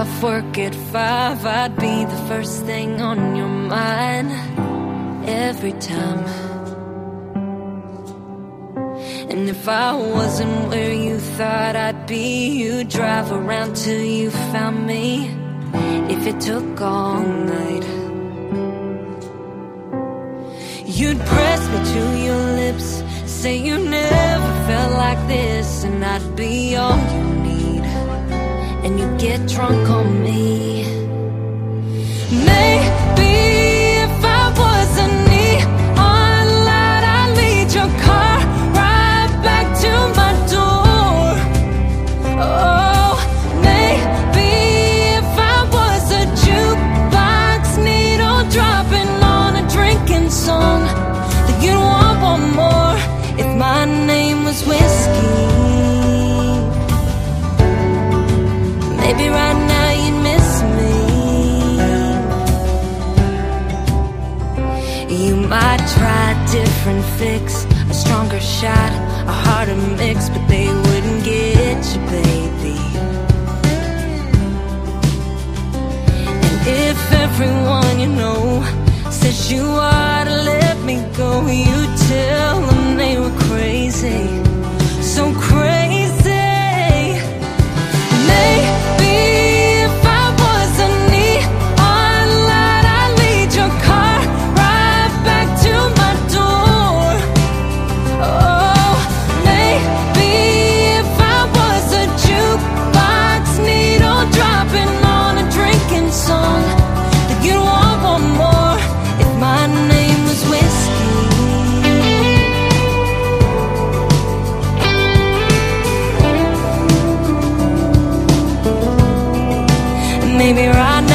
off work at five, I'd be the first thing on your mind every time. And if I wasn't where you thought I'd be, you'd drive around till you found me. If it took all night, you'd press me to your lips, say you never felt like this, and I'd be all you. And you get drunk on me. Maybe if I was a neon light, I'd lead your car right back to my door. Oh, maybe if I was a jukebox needle dropping on a drinking song, then you'd want one more. If my name was whiskey, maybe right now you'd miss me. You might try a different fix, a stronger shot, a harder mix, but they wouldn't get you, baby. And if everyone you know says you ought to let me go, you tell Maybe right